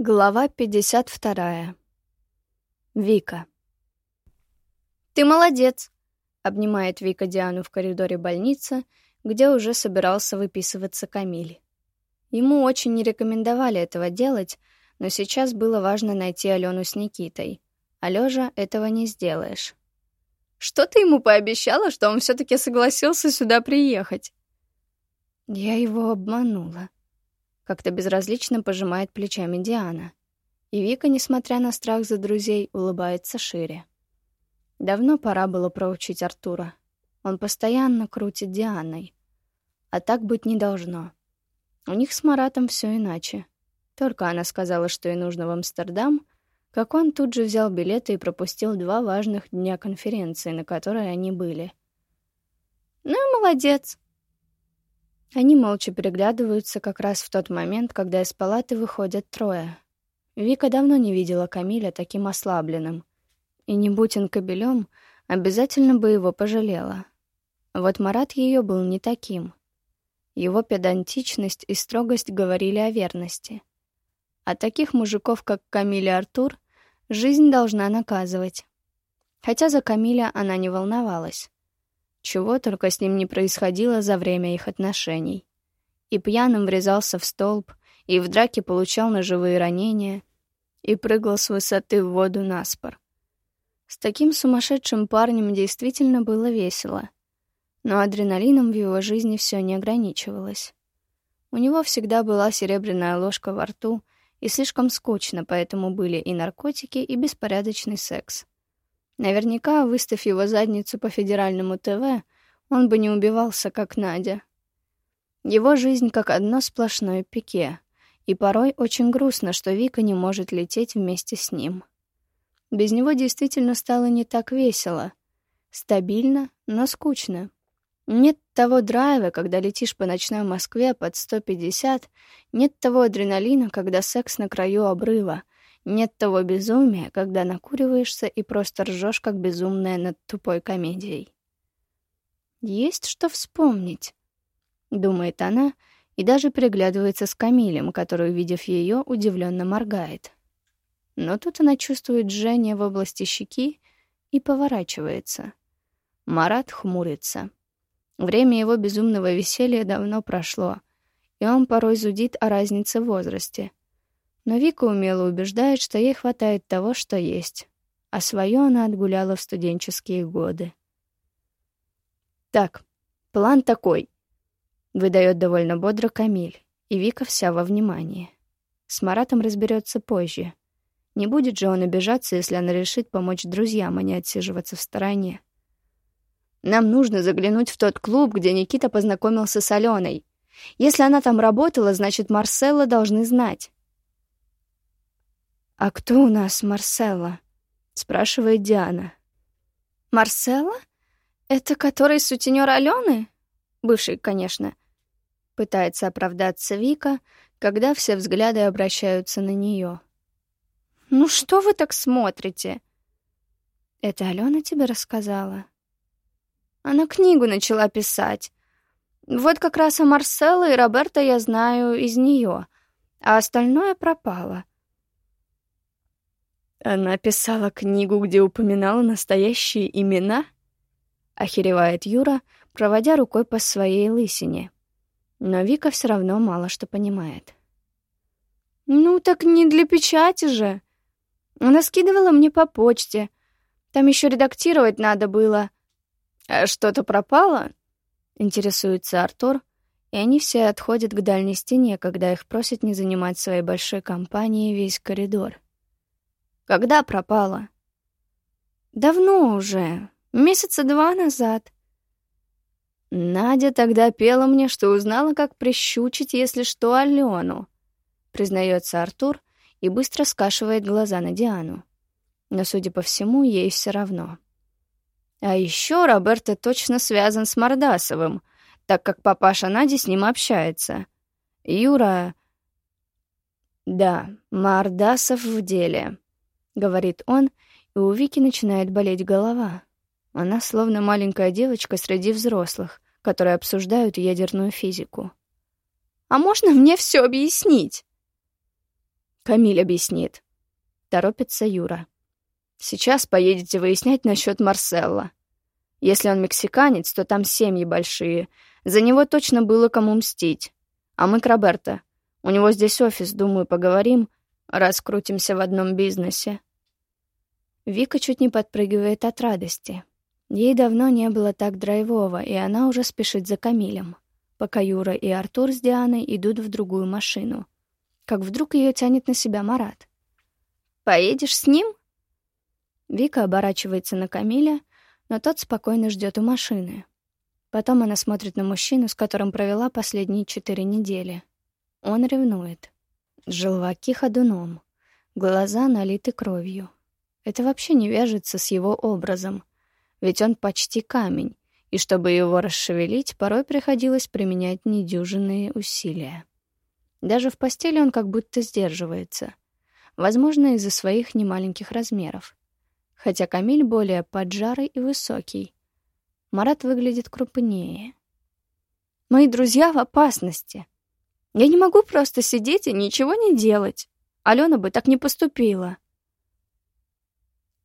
Глава 52. Вика. «Ты молодец!» — обнимает Вика Диану в коридоре больницы, где уже собирался выписываться Камиль. Ему очень не рекомендовали этого делать, но сейчас было важно найти Алену с Никитой. А лежа этого не сделаешь. «Что ты ему пообещала, что он все-таки согласился сюда приехать?» Я его обманула. Как-то безразлично пожимает плечами Диана. И Вика, несмотря на страх за друзей, улыбается шире. Давно пора было проучить Артура. Он постоянно крутит Дианой. А так быть не должно. У них с Маратом все иначе. Только она сказала, что ей нужно в Амстердам, как он тут же взял билеты и пропустил два важных дня конференции, на которой они были. «Ну и молодец», они молча переглядываются как раз в тот момент, когда из палаты выходят трое. Вика давно не видела Камиля таким ослабленным. И не будь он кобелем, обязательно бы его пожалела. Вот Марат ее был не таким. Его педантичность и строгость говорили о верности. А таких мужиков, как Камиль и Артур, жизнь должна наказывать. Хотя за Камиля она не волновалась. Чего только с ним не происходило за время их отношений. И пьяным врезался в столб, и в драке получал ножевые ранения, и прыгал с высоты в воду на спор. С таким сумасшедшим парнем действительно было весело. Но адреналином в его жизни все не ограничивалось. У него всегда была серебряная ложка во рту, и слишком скучно, поэтому были и наркотики, и беспорядочный секс. Наверняка, выставив его задницу по федеральному ТВ, он бы не убивался, как Надя. Его жизнь как одно сплошное пике, и порой очень грустно, что Вика не может лететь вместе с ним. Без него действительно стало не так весело. Стабильно, но скучно. Нет того драйва, когда летишь по ночной Москве под 150, нет того адреналина, когда секс на краю обрыва — нет того безумия, когда накуриваешься и просто ржешь, как безумная над тупой комедией. «Есть что вспомнить», — думает она, и даже приглядывается с Камилем, который, увидев ее, удивленно моргает. Но тут она чувствует жжение в области щеки и поворачивается. Марат хмурится. Время его безумного веселья давно прошло, и он порой зудит о разнице в возрасте — но Вика умело убеждает, что ей хватает того, что есть, а свое она отгуляла в студенческие годы. «Так, план такой», — выдает довольно бодро Камиль, и Вика вся во внимании. С Маратом разберется позже. Не будет же он обижаться, если она решит помочь друзьям, а не отсиживаться в стороне. Нам нужно заглянуть в тот клуб, где Никита познакомился с Аленой. Если она там работала, значит, Марселла должны знать. «А кто у нас Марселла?» — спрашивает Диана. «Марселла? Это который сутенер Алены?» «Бывший, конечно». Пытается оправдаться Вика, когда все взгляды обращаются на нее. «Ну что вы так смотрите?» «Это Алена тебе рассказала?» Она книгу начала писать. Вот как раз о Марселло и Роберто я знаю из нее, а остальное пропало. Она писала книгу, где упоминала настоящие имена? Охеревает Юра, проводя рукой по своей лысине. Но Вика все равно мало что понимает. «Ну так не для печати же. Она скидывала мне по почте. Там еще редактировать надо было». «А что-то пропало?» — интересуется Артур, и они все отходят к дальней стене, когда их просят не занимать своей большой компанией весь коридор. Когда пропала? Давно уже, месяца два назад. Надя тогда пела мне, что узнала, как прищучить, если что, Алену. Признается Артур и быстро скашивает глаза на Диану. Но, судя по всему, ей все равно. А еще Роберто точно связан с Мордасовым, так как папаша Нади с ним общается. Юра... Да, Мордасов в деле говорит он, и у Вики начинает болеть голова. Она словно маленькая девочка среди взрослых, которые обсуждают ядерную физику. «А можно мне все объяснить?» Камиль объяснит. Торопится Юра. Сейчас поедете выяснять насчет Марселла. Если он мексиканец, то там семьи большие. За него точно было кому мстить. А мы к Роберто. У него здесь офис, думаю, поговорим, раскрутимся в одном бизнесе. Вика чуть не подпрыгивает от радости. Ей давно не было так драйвово, и она уже спешит за Камилем, пока Юра и Артур с Дианой идут в другую машину. Как вдруг ее тянет на себя Марат. «Поедешь с ним?» Вика оборачивается на Камиля, но тот спокойно ждет у машины. Потом она смотрит на мужчину, с которым провела последние четыре недели. Он ревнует. Желваки ходуном. Глаза налиты кровью. Это вообще не вяжется с его образом. Ведь он почти камень, и чтобы его расшевелить, порой приходилось применять недюжинные усилия. Даже в постели он как будто сдерживается. Возможно, из-за своих немаленьких размеров хотя Камиль более поджарый и высокий. Марат выглядит крупнее. «Мои друзья в опасности. Я не могу просто сидеть и ничего не делать. Алена бы так не поступила».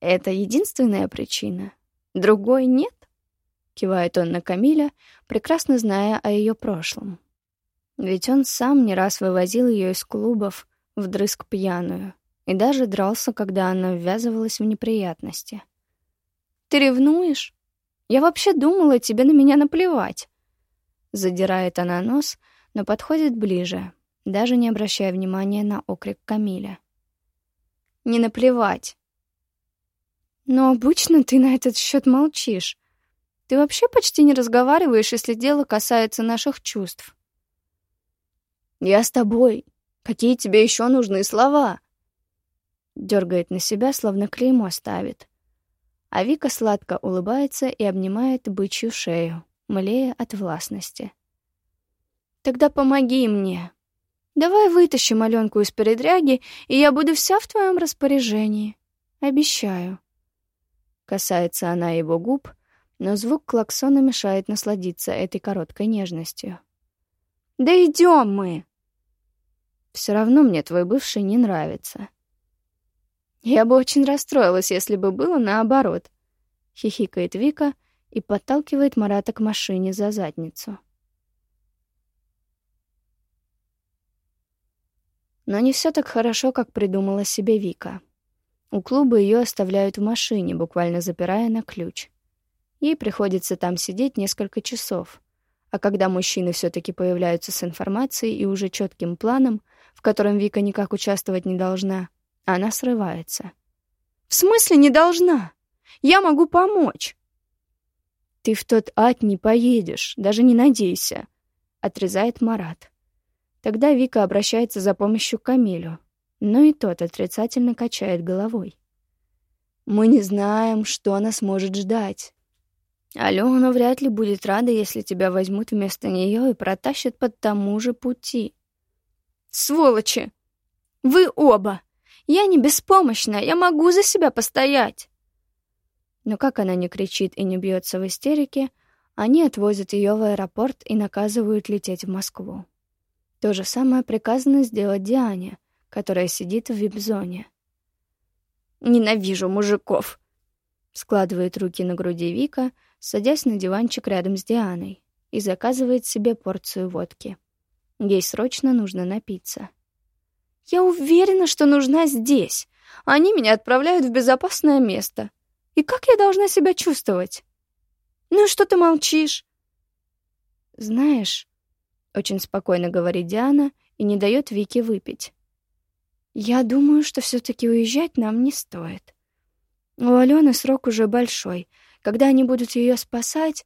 «Это единственная причина? Другой нет?» — кивает он на Камиля, прекрасно зная о ее прошлом. Ведь он сам не раз вывозил ее из клубов вдрызг пьяную и даже дрался, когда она ввязывалась в неприятности. «Ты ревнуешь? Я вообще думала, тебе на меня наплевать!» Задирает она нос, но подходит ближе, даже не обращая внимания на окрик Камиля. «Не наплевать!» «Но обычно ты на этот счет молчишь. Ты вообще почти не разговариваешь, если дело касается наших чувств». «Я с тобой. Какие тебе еще нужны слова?» Дергает на себя, словно клеймо ставит. А Вика сладко улыбается и обнимает бычью шею, млея от властности. «Тогда помоги мне. Давай вытащим Аленку из передряги, и я буду вся в твоем распоряжении. Обещаю». Касается она его губ, но звук клаксона мешает насладиться этой короткой нежностью. «Да идем мы!» «Все равно мне твой бывший не нравится», я бы очень расстроилась, если бы было наоборот. Хихикает Вика и подталкивает Марата к машине за задницу. Но не все так хорошо, как придумала себе Вика. У клуба ее оставляют в машине, буквально запирая на ключ. Ей приходится там сидеть несколько часов. А когда мужчины все-таки появляются с информацией и уже четким планом, в котором Вика никак участвовать не должна, она срывается. «В смысле не должна? Я могу помочь!» «Ты в тот ад не поедешь, даже не надейся», — отрезает Марат. Тогда Вика обращается за помощью к Камилю, но и тот отрицательно качает головой. «Мы не знаем, что она сможет ждать. Алена вряд ли будет рада, если тебя возьмут вместо нее и протащат по тому же пути». «Сволочи! Вы оба!» Я не беспомощна, я могу за себя постоять. Но как она не кричит и не бьется в истерике, они отвозят ее в аэропорт и наказывают лететь в Москву. То же самое приказано сделать Диане, которая сидит в вип-зоне. «Ненавижу мужиков!» Складывает руки на груди Вика, садясь на диванчик рядом с Дианой, и заказывает себе порцию водки. Ей срочно нужно напиться. Я уверена, что нужна здесь. Они меня отправляют в безопасное место. И как я должна себя чувствовать? Ну и что ты молчишь? Знаешь, очень спокойно говорит Диана и не дает Вике выпить. Я думаю, что все-таки уезжать нам не стоит. У Алены срок уже большой. Когда они будут ее спасать,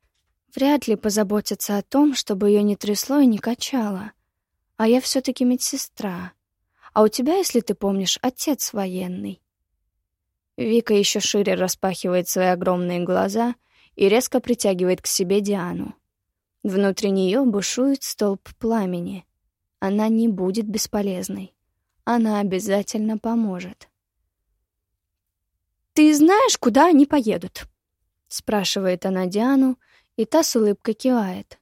вряд ли позаботятся о том, чтобы ее не трясло и не качало. А я все-таки медсестра. А у тебя, если ты помнишь, отец военный». Вика еще шире распахивает свои огромные глаза и резко притягивает к себе Диану. Внутри нее бушует столб пламени. Она не будет бесполезной. Она обязательно поможет. «Ты знаешь, куда они поедут?» — спрашивает она Диану, и та с улыбкой кивает.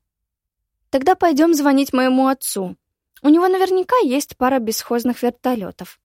«Тогда пойдем звонить моему отцу. У него наверняка есть пара бесхозных вертолетов.